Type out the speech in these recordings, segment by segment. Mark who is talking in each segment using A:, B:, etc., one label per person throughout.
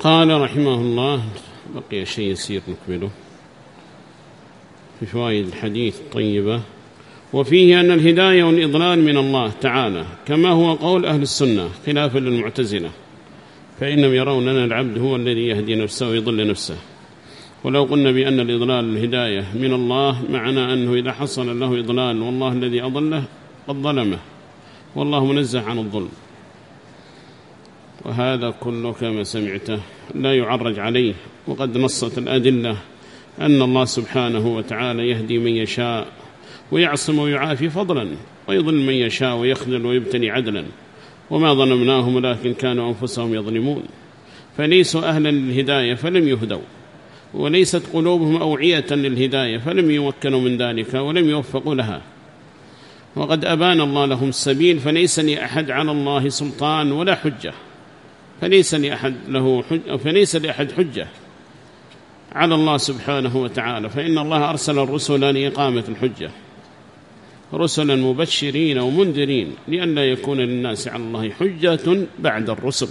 A: قال رحمه الله بقي شيء يسير نكمله. في فوائد الحديث طيبة وفيه أن الهداية والإضلال من الله تعالى كما هو قول أهل السنة خلافا للمعتزلة فإنهم يرون أن العبد هو الذي يهدي نفسه ويضل نفسه. ولو قلنا بأن الإضلال الهداية من الله معنى أنه إذا حصل له إضلال والله الذي أضله قد ظلمه والله منزه عن الظلم. وهذا كله كما سمعته لا يعرج عليه وقد نصت الأدلة أن الله سبحانه وتعالى يهدي من يشاء ويعصم ويعافي فضلا ويضل من يشاء ويخذل ويبتني عدلا وما ظلمناهم ولكن كانوا أنفسهم يظلمون. فليسوا أهلا للهداية فلم يهدوا وليست قلوبهم أوعية للهداية فلم يمكنوا من ذلك ولم يوفقوا لها. وقد أبان الله لهم السبيل فليس لأحد على الله سلطان ولا حجة. فليس لأحد له حجة فليس لأحد حجة على الله سبحانه وتعالى. فإن الله أرسل الرسل لإقامة الحجة. رسلا مبشرين ومنذرين لئلا يكون للناس على الله حجة بعد الرسل.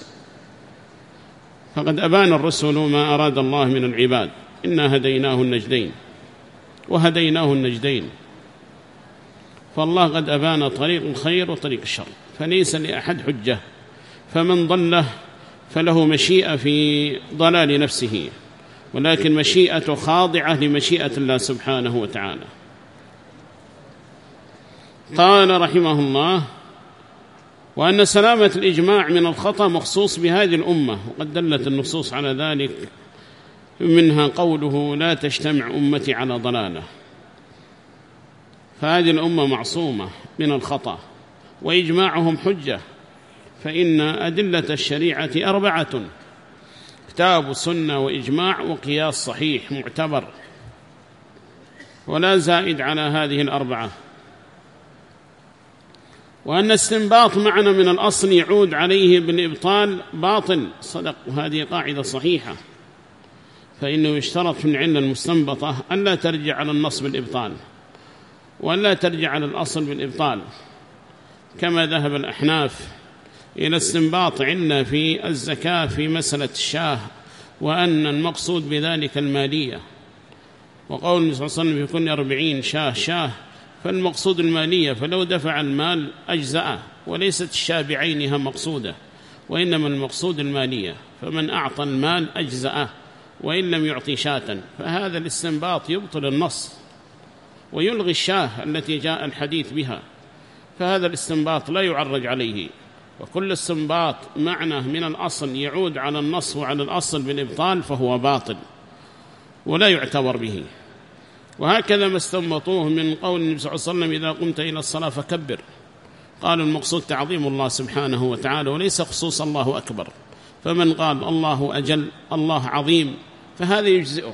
A: فقد أبان الرسل ما أراد الله من العباد. إنا هديناه النجدين وهديناه النجدين. فالله قد أبان طريق الخير وطريق الشر. فليس لأحد حجة. فمن ضله فله مشيئة في ضلال نفسه ولكن مشيئة خاضعة لمشيئة الله سبحانه وتعالى. قال رحمه الله وأن سلامة الإجماع من الخطأ مخصوص بهذه الأمة وقد دلت النصوص على ذلك منها قوله لا تجتمع أمتي على ضلالة فهذه الأمة معصومة من الخطأ وإجماعهم حجة. فإن أدلة الشريعة أربعة كتاب سنة وإجماع وقياس صحيح معتبر. ولا زائد على هذه الأربعة. وأن استنباط معنى من الأصل يعود عليه بالإبطال باطل. صدق وهذه قاعدة صحيحة. فإنه يشترط في العلة المستنبطة أن لا ترجع على النص بالإبطال وأن لا ترجع على الأصل بالإبطال كما ذهب الأحناف. إلى استنباط عنا في الزكاة في مسألة الشاه وأن المقصود بذلك المالية. وقول النبي صلى الله عليه وسلم في كل أربعين شاه شاه فالمقصود المالية فلو دفع المال أجزأه وليست الشاه بعينها مقصودة وإنما المقصود المالية فمن أعطى المال أجزأه وإن لم يعطي شاة فهذا الاستنباط يبطل النص ويلغي الشاه التي جاء الحديث بها فهذا الاستنباط لا يعرج عليه. وكل استنباط معنى من الأصل يعود على النص وعلى الأصل بالإبطال فهو باطل ولا يعتبر به. وهكذا ما استنبطوه من قول النبي صلى الله عليه وسلم إذا قمت إلى الصلاة فكبر. قال المقصود تعظيم الله سبحانه وتعالى وليس خصوص الله أكبر. فمن قال الله أجل الله عظيم فهذا يجزئه.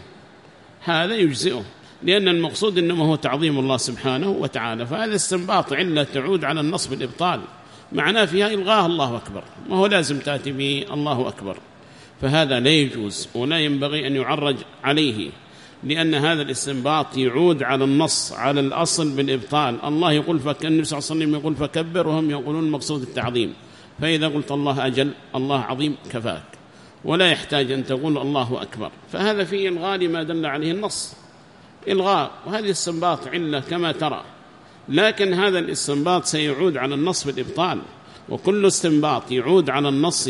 A: هذا يجزئه. لأن المقصود إنما هو تعظيم الله سبحانه وتعالى. فهذا استنباط علة تعود على النص بالإبطال. معناه فيها إلغاه الله أكبر ما هو لازم تأتي به الله أكبر. فهذا لا يجوز ولا ينبغي أن يعرج عليه لأن هذا الاستنباط يعود على النص على الأصل بالإبطال. الله يقول فك النبي صلى الله عليه وسلم يقول فكبر وهم يقولون مقصود التعظيم. فإذا قلت الله أجل الله عظيم كفاك. ولا يحتاج أن تقول الله أكبر. فهذا فيه إلغاء لما دل عليه النص. إلغاء وهذه الاستنباط علة كما ترى. لكن هذا الاستنباط سيعود على النص بالإبطال وكل استنباط يعود على النص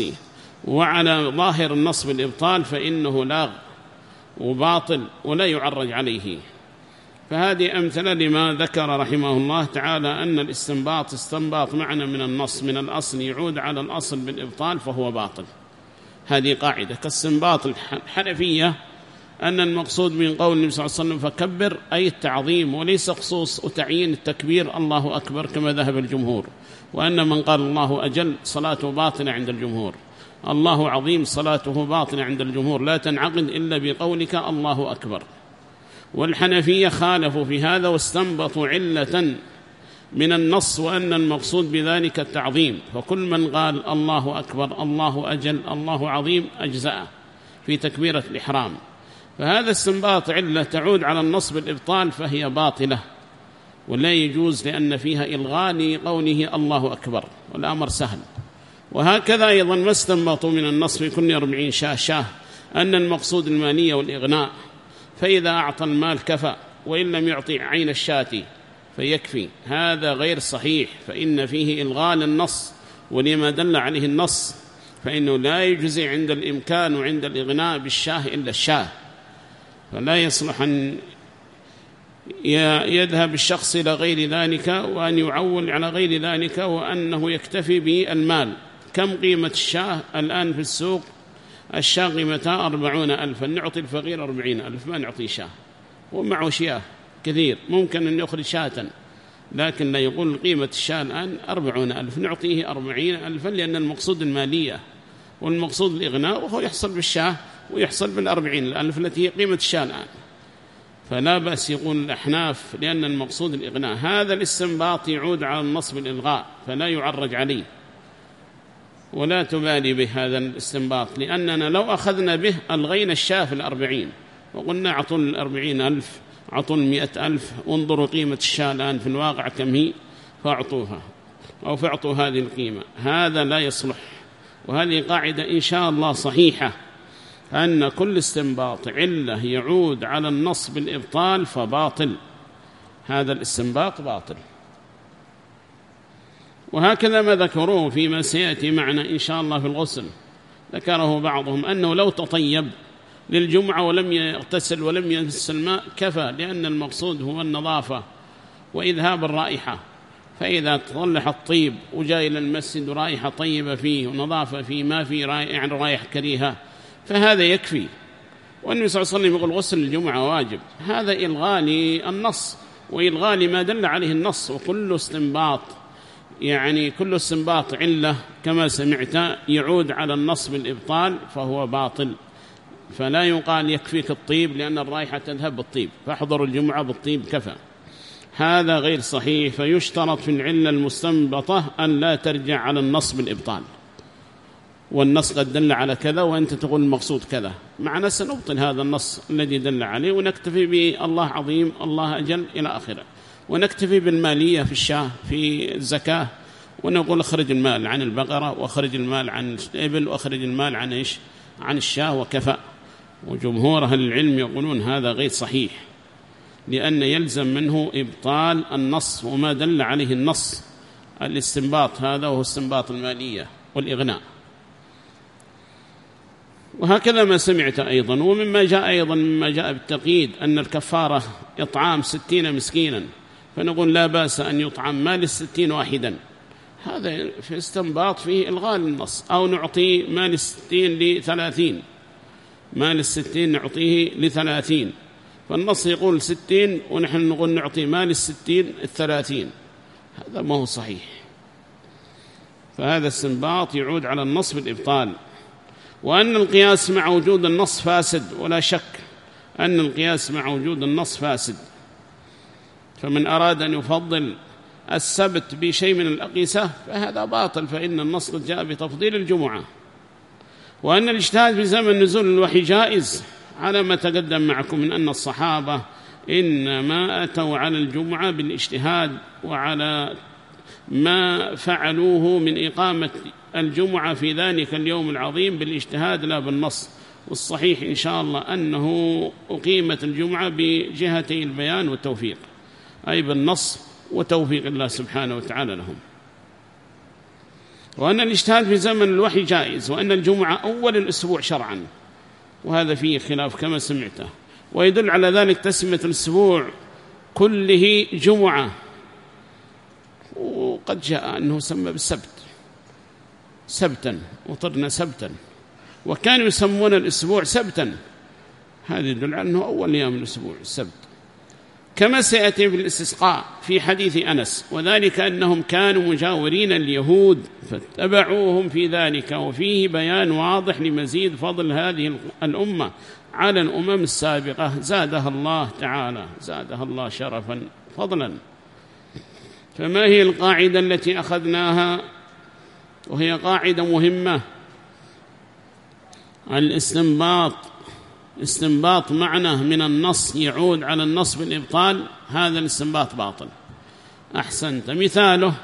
A: وعلى ظاهر النص بالإبطال فإنه لاغ وباطل ولا يعرج عليه. فهذه أمثلة لما ذكر رحمه الله تعالى أن الاستنباط استنباط معنى من النص من الأصل يعود على الأصل بالإبطال فهو باطل. هذه قاعدة. كاستنباط الحنفية أن المقصود من قول النبي صلى الله عليه وسلم فكبر أي التعظيم وليس خصوص وتعيين التكبير الله أكبر كما ذهب الجمهور. وأن من قال الله أجل صلاته باطنة عند الجمهور. الله عظيم صلاته باطنة عند الجمهور. لا تنعقد إلا بقولك الله أكبر. والحنفية خالفوا في هذا واستنبطوا علة من النص وأن المقصود بذلك التعظيم. فكل من قال الله أكبر الله أجل الله عظيم أجزاء في تكبيرة الإحرام. فهذا استنباط علة تعود على النص بالإبطال فهي باطلة ولا يجوز لأن فيها إلغاء لقوله الله أكبر والأمر سهل. وهكذا أيضا ما استنبطوا من النص في كل أربعين شاه شاه أن المقصود المالية والإغناء فإذا أعطى المال كفى وإن لم يعطي عين الشاة فيكفي. هذا غير صحيح فإن فيه إلغاء للنص ولما دل عليه النص فإنه لا يجزي عند الإمكان وعند الإغناء بالشاه إلا الشاه. فلا يصلح أن يذهب الشخص إلى غير ذلك وأن يعول على غير ذلك وأنه يكتفي بالمال. كم قيمة الشاه الآن في السوق؟ الشاه قيمتها أربعون ألفا. نعطي الفقير أربعين ألف ما نعطي شاه. ومعه شياه كثير ممكن أن يخرج شاة لكن لا يقول قيمة الشاه الآن أربعون ألف. نعطيه أربعين ألفا لأن المقصود المالية والمقصود الإغناء وهو يحصل بالشاه. ويحصل بالأربعين الألف التي هي قيمة الشاه الآن. فلا بأس يقول الأحناف لأن المقصود الإغناء. هذا الاستنباط يعود على النصب الإلغاء فلا يعرج عليه. ولا تبالي بهذا الاستنباط لأننا لو أخذنا به ألغينا الشاف الأربعين. وقلنا أعطوا الأربعين ألف أعطوا المئة ألف وانظروا قيمة الشاة الآن في الواقع كم هي فأعطوها. أو فأعطوا هذه القيمة. هذا لا يصلح. وهذه قاعدة إن شاء الله صحيحة. أن كل استنباط علة يعود على النص بالإبطال فباطل. هذا الاستنباط باطل. وهكذا ما ذكروه فيما سيأتي معنا إن شاء الله في الغسل. ذكره بعضهم أنه لو تطيب للجمعة ولم يغتسل ولم ينس الماء كفى لأن المقصود هو النظافة وإذهاب الرائحة. فإذا تطلح الطيب وجاء إلى المسجد رائحة طيبة فيه ونظافة فيه ما في رائحة, يعني رائحة كريهة فهذا يكفي. والنبي صلى الله عليه وسلم يقول غسل الجمعة واجب. هذا إلغاء للنص وإلغاء لما دل عليه النص وكل استنباط يعني كل استنباط علة كما سمعت يعود على النص بالإبطال فهو باطل. فلا يقال يكفيك الطيب لأن الرائحة تذهب بالطيب. فاحضروا الجمعة بالطيب كفى. هذا غير صحيح فيشترط في العلة المستنبطة أن لا ترجع على النص بالإبطال. والنص قد دل على كذا وأنت تقول المقصود كذا. معنا سنبطل هذا النص الذي دل عليه ونكتفي بالله عظيم الله أجل إلى آخره. ونكتفي بالمالية في الشاه في الزكاة. ونقول اخرج المال عن البقرة واخرج المال عن الإبل واخرج المال عن إيش؟ عن الشاه وكفى. وجمهور أهل العلم يقولون هذا غير صحيح لأن يلزم منه إبطال النص وما دل عليه النص. الاستنباط هذا وهو استنباط المالية والإغناء. وهكذا ما سمعت أيضا ومما جاء أيضا مما جاء بالتقييد أن الكفارة إطعام ستين مسكينا فنقول لا بأس أن يطعم مال الستين واحدا. هذا في استنباط فيه إلغاء للنص أو نعطي مال الستين لثلاثين. مال الستين نعطيه لثلاثين. فالنص يقول ستين ونحن نقول نعطي مال الستين الثلاثين. هذا ما هو صحيح. فهذا استنباط يعود على النص بالإبطال. وأن القياس مع وجود النص فاسد ولا شك أن القياس مع وجود النص فاسد. فمن أراد أن يفضل السبت بشيء من الأقيسة فهذا باطل فإن النص قد جاء بتفضيل الجمعة. وأن الاجتهاد في زمن نزول الوحي جائز على ما تقدم معكم من أن الصحابة إنما أتوا على الجمعة بالاجتهاد وعلى ما فعلوه من إقامة الجمعة في ذلك اليوم العظيم بالاجتهاد لا بالنص والصحيح إن شاء الله أنه أقيمت الجمعة بجهتي البيان والتوفيق أي بالنص وتوفيق الله سبحانه وتعالى لهم. وأن الاجتهاد في زمن الوحي جائز وأن الجمعة أول الأسبوع شرعا وهذا فيه خلاف كما سمعته. ويدل على ذلك تسمية الأسبوع كله جمعة. وقد جاء أنه سمى بالسبت. سبتا وطرنا سبتا. وكانوا يسمون الأسبوع سبتا. هذا يدل على أنه أول أيام الأسبوع السبت. كما سيأتي في الاستسقاء في حديث أنس وذلك أنهم كانوا مجاورين اليهود فاتبعوهم في ذلك وفيه بيان واضح لمزيد فضل هذه الأمة على الأمم السابقة. زادها الله تعالى زادها الله شرفا فضلا. فما هي القاعدة التي أخذناها؟ وهي قاعدة مهمة. الاستنباط استنباط معنى من النص يعود على النص بالإبطال هذا الاستنباط باطل. أحسنت. مثاله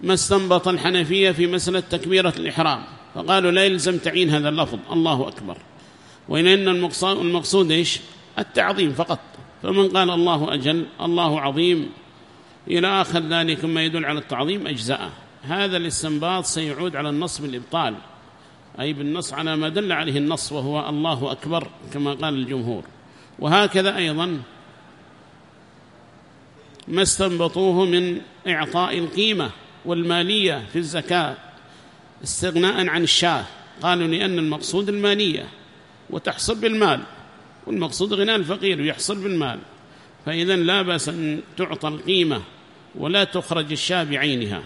A: ما استنبط الحنفية في مسألة تكبيرة الإحرام. فقالوا لا يلزم تعيين هذا اللفظ. الله أكبر. وإن إن المقصود إيش؟ التعظيم فقط. فمن قال الله أجل الله عظيم إلى آخر ذلك ما يدل على التعظيم أجزاءه. هذا الاستنباط سيعود على النص بالإبطال أي بالنص على ما دل عليه النص وهو الله أكبر كما قال الجمهور. وهكذا أيضا ما استنبطوه من إعطاء القيمة والمالية في الزكاة استغناء عن الشاة. قالوا لأن المقصود المالية وتحصل بالمال والمقصود غناء الفقير ويحصل بالمال. فإذا لا بأس أن تعطى القيمة ولا تخرج الشاه بعينها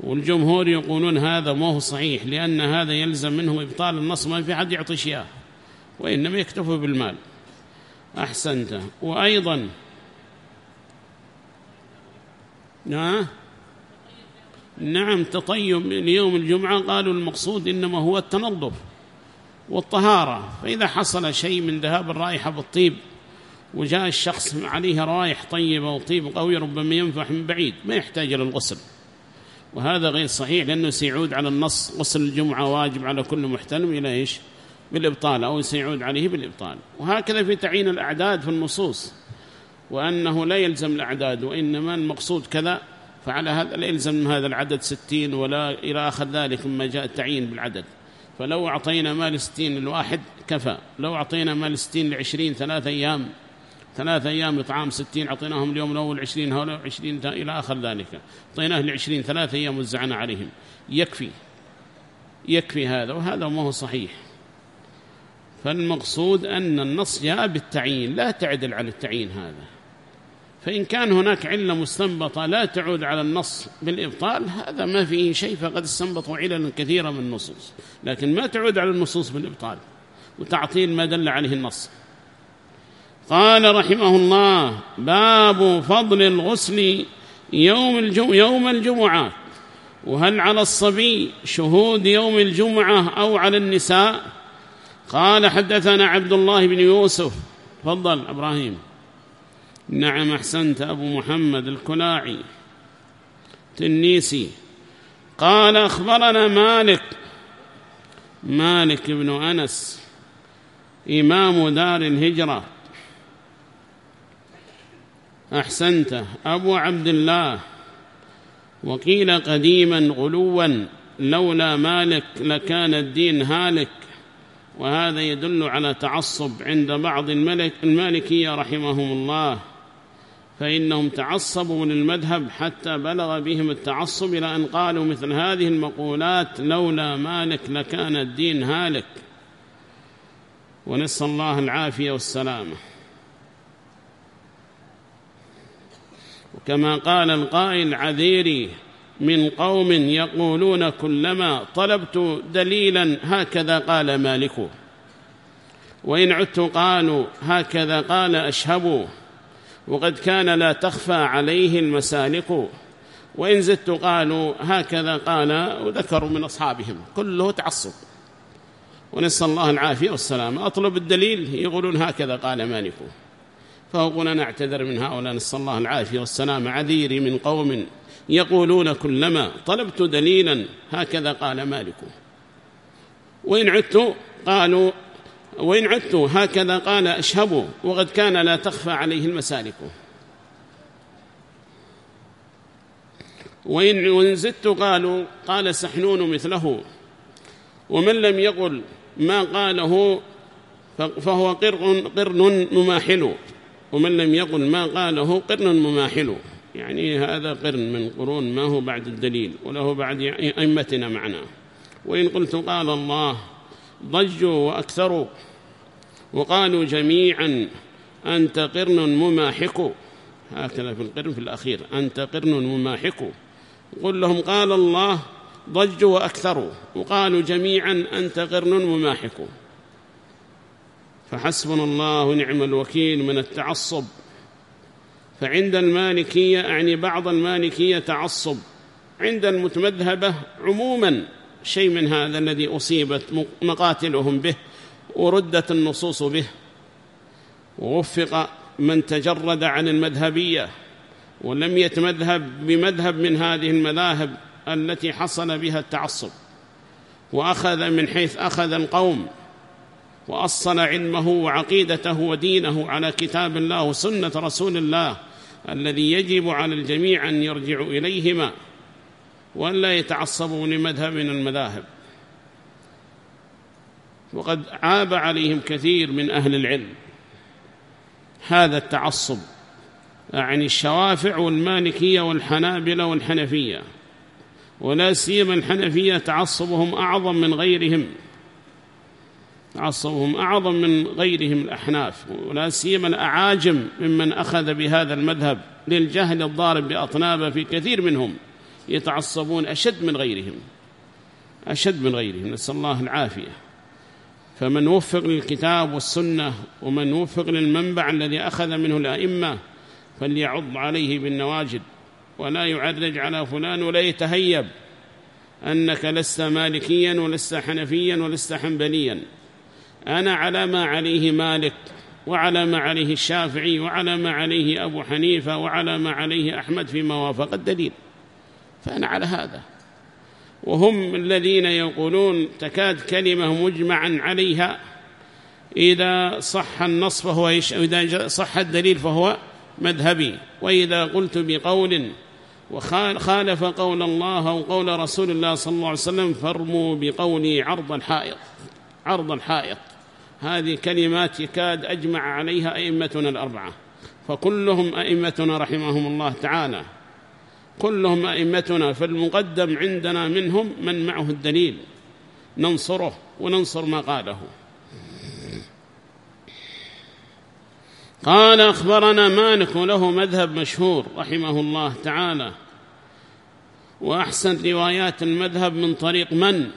A: والجمهور يقولون هذا ما هو صحيح لأن هذا يلزم منه إبطال النص ما في حد يعطي شياه وإنما يكتفي بالمال. أحسنت. وأيضا نعم تطيب. ليوم الجمعة قالوا المقصود إنما هو التنظف والطهارة. فإذا حصل شيء من ذهاب الرائحة بالطيب وجاء الشخص عليه رائح طيبة وطيب قوي ربما ينفح من بعيد ما يحتاج إلى الغسل. وهذا غير صحيح لأنه سيعود على النص غسل الجمعة واجب على كل محتلم إلى إيش؟ بالإبطال أو سيعود عليه بالإبطال. وهكذا في تعيين الأعداد في النصوص. وأنه لا يلزم الأعداد وإنما المقصود كذا فعلى هذا لا يلزم من هذا العدد ستين ولا إلى آخر ذلك مما جاء التعيين بالعدد. فلو أعطينا مال ستين للواحد كفى لو أعطينا مال ستين لعشرين ثلاثة أيام ثلاثة أيام إطعام ستين أعطيناهم اليوم الأول عشرين هؤلاء عشرين إلى آخر ذلك. أعطيناه لعشرين ثلاثة أيام وزعنا عليهم. يكفي يكفي هذا وهذا ما هو صحيح. فالمقصود أن النص جاء بالتعيين لا تعدل على التعيين هذا. فإن كان هناك علة مستنبطة لا تعود على النص بالإبطال هذا ما فيه شيء فقد استنبطوا عللا كثيرة من النصوص. لكن ما تعود على النصوص بالإبطال. وتعطيل ما دل عليه النص. قال رحمه الله باب فضل الغسل يوم الجمعة, يوم الجمعة. وهل على الصبي شهود يوم الجمعة أو على النساء؟ قال حدثنا عبد الله بن يوسف. تفضل إبراهيم. نعم أحسنت. أبو محمد الكلاعي. تنيسي قال أخبرنا مالك. مالك بن أنس إمام دار الهجرة. أحسنت. أبو عبد الله وقيل قديما غلوا لولا مالك لكان الدين هالك. وهذا يدل على تعصب عند بعض الملك المالكية رحمهم الله. فإنهم تعصبوا للمذهب حتى بلغ بهم التعصب إلى أن قالوا مثل هذه المقولات لولا مالك لكان الدين هالك. ونسأل الله العافية والسلامة. وكما قال القائل عذيري من قوم يقولون كلما طلبت دليلا هكذا قال مالك. وإن عدت قالوا هكذا قال أشهبوا وقد كان لا تخفى عليه المسالك. وإن زدت قالوا هكذا قال وذكروا من أصحابهم. كله تعصب. ونسأل الله العافية والسلام. أطلب الدليل يقولون هكذا قال مالك. فأقول نعتذر من هؤلاء نسأل الله العافية والسلام. عذيري من قوم يقولون كلما طلبت دليلا هكذا قال مالك. وإن عدت قالوا وإن عدت هكذا قال أشهبوا وقد كان لا تخفى عليه المسالك. وإن زدت قالوا قال سحنون مثله. ومن لم يقل ما قاله فهو قرن مماحل. ومن لم يقل ما قاله قرن مماحل. يعني هذا قرن من قرون ما هو بعد الدليل وله بعد أئمتنا معنا. وإن قلت قال الله ضجوا وأكثروا وقالوا جميعا أنت قرن مماحك. هكذا في القرن في الأخير أنت قرن مماحك. قل لهم قال الله ضجوا وأكثروا وقالوا جميعا أنت قرن مماحك. فحسبنا الله ونعم الوكيل من التعصب. فعند المالكية أعني بعض المالكية تعصب. عند المتمذهبة عموما شيء من هذا الذي أصيبت مقاتلهم به وردت النصوص به. ووفق من تجرد عن المذهبية ولم يتمذهب بمذهب من هذه المذاهب التي حصل بها التعصب. وأخذ من حيث أخذ القوم. وأصل علمه وعقيدته ودينه على كتاب الله وسنة رسول الله الذي يجب على الجميع أن يرجعوا إليهما وأن لا يتعصبوا لمذهب من المذاهب. وقد عاب عليهم كثير من أهل العلم هذا التعصب عن الشوافع والمالكية والحنابلة والحنفية ولا سيما الحنفية تعصبهم أعظم من غيرهم. تعصبهم أعظم من غيرهم الأحناف ولا سيما الأعاجم ممن أخذ بهذا المذهب للجهل الضارب بأطنابه في كثير منهم يتعصبون أشد من غيرهم أشد من غيرهم نسأل الله العافية. فمن وفق للكتاب والسنة ومن وفق للمنبع الذي أخذ منه الأئمة فليعض عليه بالنواجد ولا يعرج على فلان ولا يتهيب أنك لست مالكيا ولست حنفيا ولست حنبليا. أنا على ما عليه مالك وعلى ما عليه الشافعي وعلى ما عليه أبو حنيفة وعلى ما عليه أحمد فيما وافق الدليل. فأنا على هذا. وهم الذين يقولون تكاد كلمة مجمعا عليها إذا صح النص فهو يش... إذا صح الدليل فهو مذهبي. وإذا قلت بقول وخالف قول الله أو قول رسول الله صلى الله عليه وسلم فارموا بقولي عرض الحائط. عرض الحائط. هذه كلمات يكاد أجمع عليها أئمتنا الأربعة. فكلهم أئمتنا رحمهم الله تعالى. كلهم أئمتنا فالمقدم عندنا منهم من معه الدليل. ننصره وننصر ما قاله. قال أخبرنا مالك له مذهب مشهور رحمه الله تعالى. وأحسن روايات المذهب من طريق من؟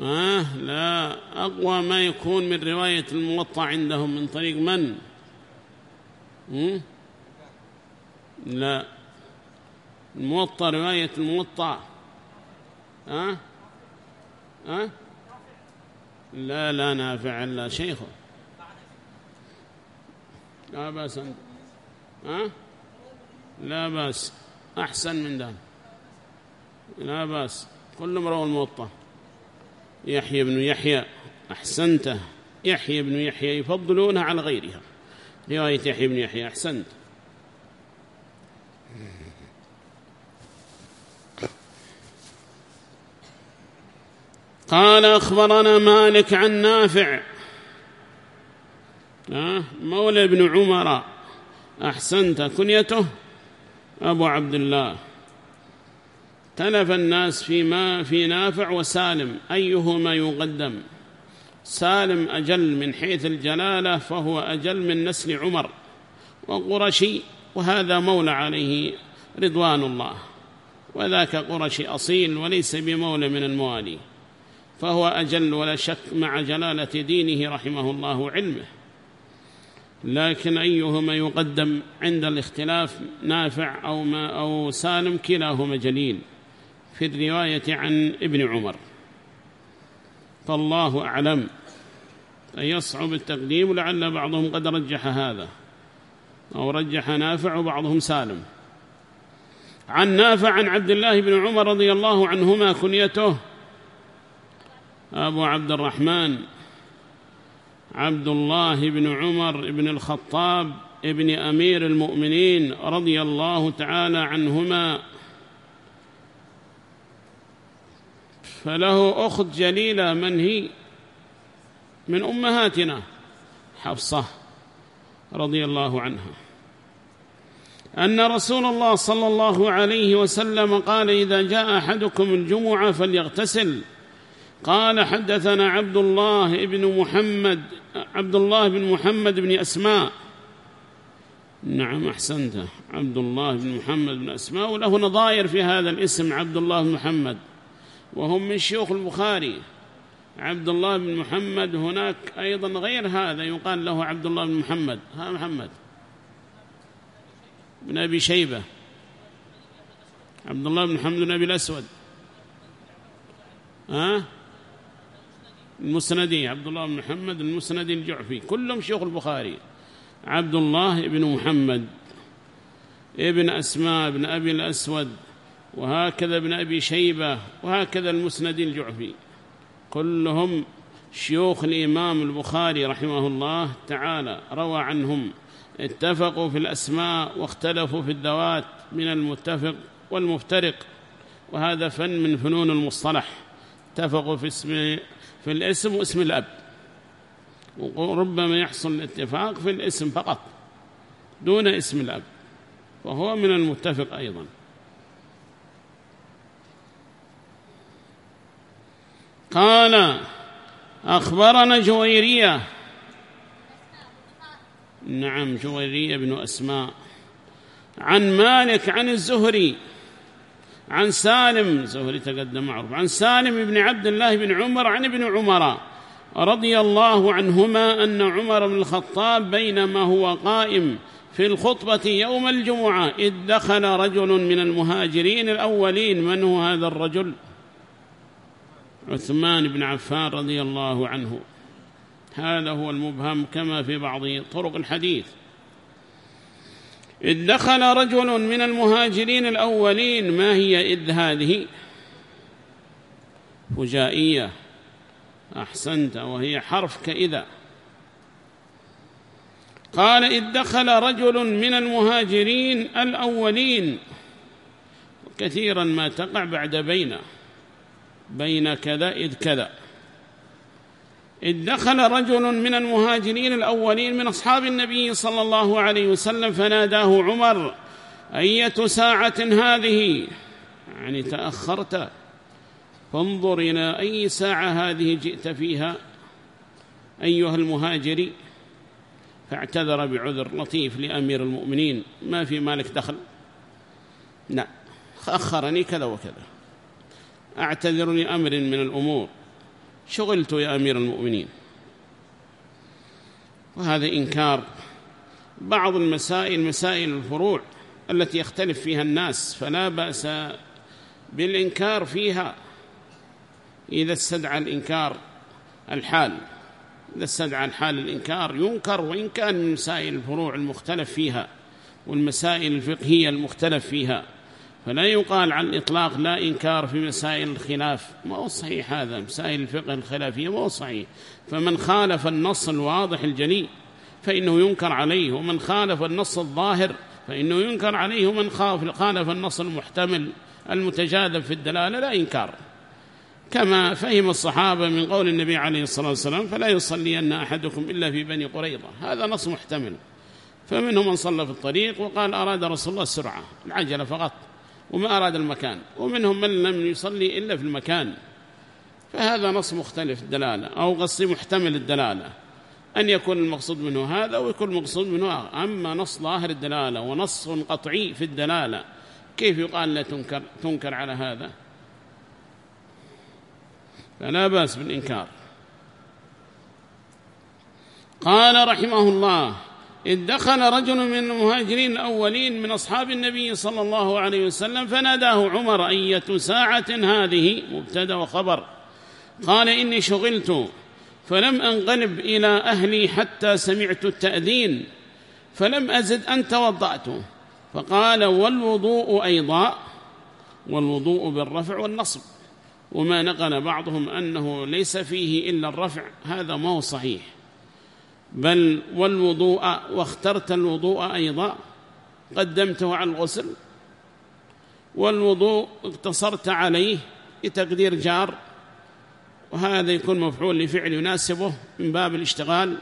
A: آه لا أقوى ما يكون من رواية الموطأ عندهم من طريق من؟ لا الموطأ رواية الموطأ ها؟ أه؟ ها؟ أه؟ لا لا نافع إلا شيخه لا بأس أنت ها؟ لا بأس أحسن من ذلك لا بأس كل روى الموطأ يحيى بن يحيى أحسنته. يحيى بن يحيى يفضلونها على غيرها. رواية يحيى بن يحيى أحسنت. قال أخبرنا مالك عن نافع. مولى ابن عمر. أحسنت. كنيته أبو عبد الله. تلف الناس فيما في نافع وسالم أيهما يقدم؟ سالم أجل من حيث الجلالة فهو أجل من نسل عمر وقرشي وهذا مولى عليه رضوان الله. وذاك قرشي أصيل وليس بمولى من الموالي فهو أجل ولا شك مع جلالة دينه رحمه الله علمه. لكن أيهما يقدم عند الاختلاف نافع أو, ما أو سالم كلاهما جليل. في الرواية عن ابن عمر. فالله أعلم يصعب التقديم لعل بعضهم قد رجح هذا أو رجح نافع وبعضهم سالم. عن نافع عن عبد الله بن عمر رضي الله عنهما كنيته أبو عبد الرحمن عبد الله بن عمر بن الخطاب ابن أمير المؤمنين رضي الله تعالى عنهما فله أخت جليلة من هي؟ من أمهاتنا حفصة رضي الله عنها. أن رسول الله صلى الله عليه وسلم قال إذا جاء أحدكم الجمعة فليغتسل. قال حدثنا عبد الله بن محمد عبد الله بن محمد بن أسماء. نعم أحسنت. عبد الله بن محمد بن أسماء وله نظائر في هذا الاسم عبد الله بن محمد. وهم من شيوخ البخاري. عبد الله بن محمد هناك أيضا غير هذا يقال له عبد الله بن محمد. ها محمد. بن أبي شيبة. عبد الله بن محمد بن أبي الأسود. ها؟ المسندي. عبد الله بن محمد المسندي الجعفي. كلهم شيوخ البخاري. عبد الله بن محمد. ابن أسماء بن أبي الأسود. وهكذا ابن أبي شيبة وهكذا المسند الجعفي. كلهم شيوخ الإمام البخاري رحمه الله تعالى روى عنهم. اتفقوا في الأسماء واختلفوا في الذوات من المتفق والمفترق. وهذا فن من فنون المصطلح. اتفقوا في اسم في الاسم واسم الأب. وربما يحصل الاتفاق في الاسم فقط دون اسم الأب. وهو من المتفق أيضا. قال أخبرنا جويرية. نعم جويرية بن أسماء. عن مالك عن الزهري عن سالم زهري تقدم معروف. عن سالم بن عبد الله بن عمر عن ابن عمر رضي الله عنهما أن عمر بن الخطاب بينما هو قائم في الخطبة يوم الجمعة إذ دخل رجل من المهاجرين الأولين. من هو هذا الرجل؟ عثمان بن عفان رضي الله عنه. هذا هو المبهم كما في بعض طرق الحديث. إذ دخل رجل من المهاجرين الأولين ما هي إذ هذه؟ فجائية. أحسنت وهي حرف كإذا. قال إذ دخل رجل من المهاجرين الأولين. كثيرا ما تقع بعد بينه. بين كذا إذ كذا. إذ دخل رجل من المهاجرين الأولين من أصحاب النبي صلى الله عليه وسلم فناداه عمر أية ساعة هذه؟ يعني تأخرت. فانظر إلى أي ساعة هذه جئت فيها أيها المهاجري. فاعتذر بعذر لطيف لأمير المؤمنين. ما في مالك دخل؟ لا أخرني كذا وكذا. أعتذر لأمر من الأمور. شغلت يا أمير المؤمنين. وهذا إنكار بعض المسائل مسائل الفروع التي يختلف فيها الناس فلا بأس بالإنكار فيها. إذا استدعى الإنكار الحال إذا استدعى الحال الإنكار ينكر وإن كان من مسائل الفروع المختلف فيها والمسائل الفقهية المختلف فيها. فلا يقال عن الإطلاق لا إنكار في مسائل الخلاف ما هو صحيح هذا مسائل الفقه الخلافية ما هو صحيح. فمن خالف النص الواضح الجلي فإنه ينكر عليه ومن خالف النص الظاهر فإنه ينكر عليه ومن خالف النص المحتمل المتجاذب في الدلالة لا إنكار. كما فهم الصحابة من قول النبي عليه الصلاة والسلام فلا يصلين أحدكم إلا في بني قريضة هذا نص محتمل. فمنهم من صلى في الطريق وقال أراد رسول الله السرعة العجلة فقط. وما أراد المكان ومنهم من لم يصلي إلا في المكان. فهذا نص مختلف الدلالة أو قصي محتمل الدلالة أن يكون المقصود منه هذا ويكون المقصود منه آخر. أما نص ظاهر الدلالة ونص قطعي في الدلالة كيف يقال لا تنكر, تنكر على هذا؟ فلا بأس بالإنكار. قال رحمه الله إذ دخل رجل من المهاجرين الأولين من أصحاب النبي صلى الله عليه وسلم فناداه عمر أية ساعة هذه؟ مبتدأ وخبر قال إني شغلت فلم أنقلب إلى أهلي حتى سمعت التأذين فلم أزد أن توضأت. فقال والوضوء أيضا والوضوء بالرفع والنصب. وما نقل بعضهم أنه ليس فيه إلا الرفع هذا ما هو صحيح. بل والوضوء واخترت الوضوء أيضا قدمته على الغسل. والوضوء اقتصرت عليه بتقدير جار وهذا يكون مفعول لفعل يناسبه من باب الاشتغال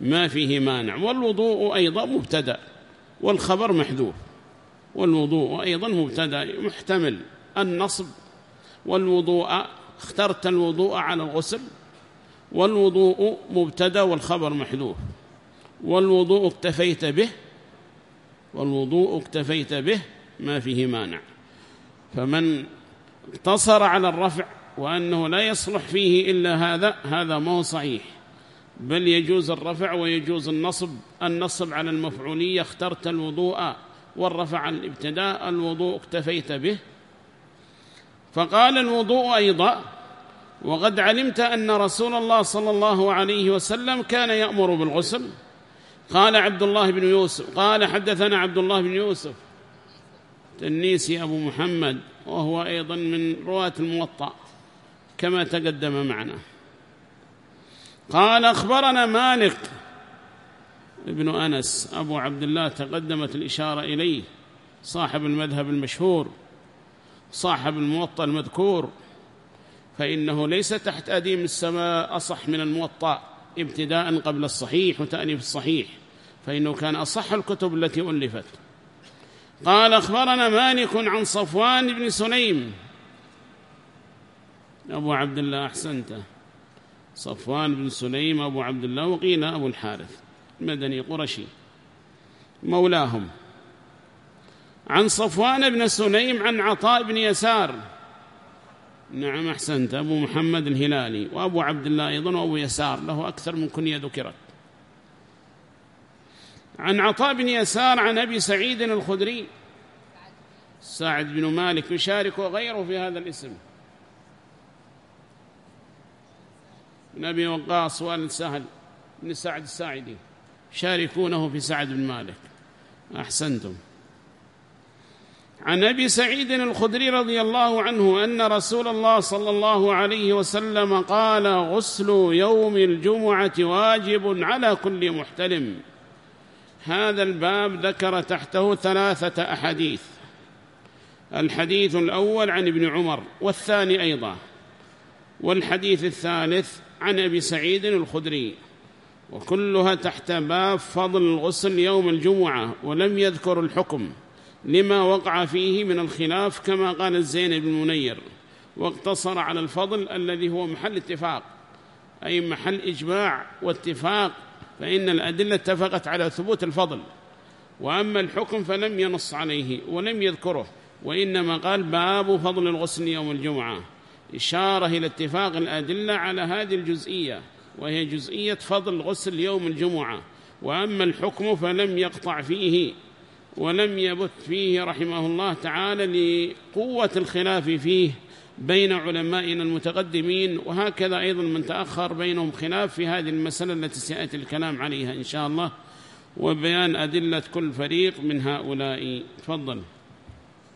A: ما فيه مانع. والوضوء أيضا مبتدأ والخبر محذوف. والوضوء أيضا مبتدأ محتمل النصب. والوضوء اخترت الوضوء على الغسل والوضوء مبتدا والخبر محذوف. والوضوء اكتفيت به والوضوء اكتفيت به ما فيه مانع. فمن اقتصر على الرفع وأنه لا يصلح فيه إلا هذا هذا ما هو صحيح. بل يجوز الرفع ويجوز النصب. النصب على المفعولية اخترت الوضوء والرفع على الابتداء الوضوء اكتفيت به. فقال الوضوء أيضا وقد علمت أن رسول الله صلى الله عليه وسلم كان يأمر بالغسل. قال عبد الله بن يوسف قال حدثنا عبد الله بن يوسف تنيسي أبو محمد وهو أيضا من رواة الموطأ كما تقدم معنا. قال أخبرنا مالك ابن أنس أبو عبد الله تقدمت الإشارة إليه صاحب المذهب المشهور صاحب الموطأ المذكور. فإنه ليس تحت أديم السماء أصح من الموطأ ابتداء قبل الصحيح وتأنيف الصحيح فإنه كان أصح الكتب التي ألفت. قال أخبرنا مالك عن صفوان بن سليم. أبو عبد الله أحسنته صفوان بن سليم أبو عبد الله وقيل أبو الحارث مدني قرشي. مولاهم. عن صفوان بن سليم عن عطاء بن يسار. نعم أحسنت. أبو محمد الهلالي. وأبو عبد الله أيضا وأبو يسار. له أكثر من كنية ذكرت عن عطاء بن يسار عن أبي سعيد الخدري. سعد بن مالك يشارك غيره في هذا الاسم. من أبي وقاص وآل سهل بن سعد الساعدي. شاركونه في سعد بن مالك. أحسنتم. عن أبي سعيد الخدري رضي الله عنه أن رسول الله صلى الله عليه وسلم قال غسل يوم الجمعة واجب على كل محتلم. هذا الباب ذكر تحته ثلاثة أحاديث. الحديث الأول عن ابن عمر والثاني أيضا. والحديث الثالث عن أبي سعيد الخدري. وكلها تحت باب فضل الغسل يوم الجمعة ولم يذكر الحكم. لما وقع فيه من الخلاف كما قال الزين بن منير واقتصر على الفضل الذي هو محل اتفاق أي محل إجماع واتفاق فإن الأدلة اتفقت على ثبوت الفضل. وأما الحكم فلم ينص عليه ولم يذكره وإنما قال باب فضل الغسل يوم الجمعة. إشارة إلى اتفاق الأدلة على هذه الجزئية وهي جزئية فضل غسل يوم الجمعة. وأما الحكم فلم يقطع فيه. ولم يبت فيه رحمه الله تعالى لقوة الخلاف فيه بين علمائنا المتقدمين وهكذا أيضا من تأخر بينهم خلاف في هذه المسألة التي سيأتي الكلام عليها إن شاء الله وبيان أدلة كل فريق من هؤلاء. تفضل.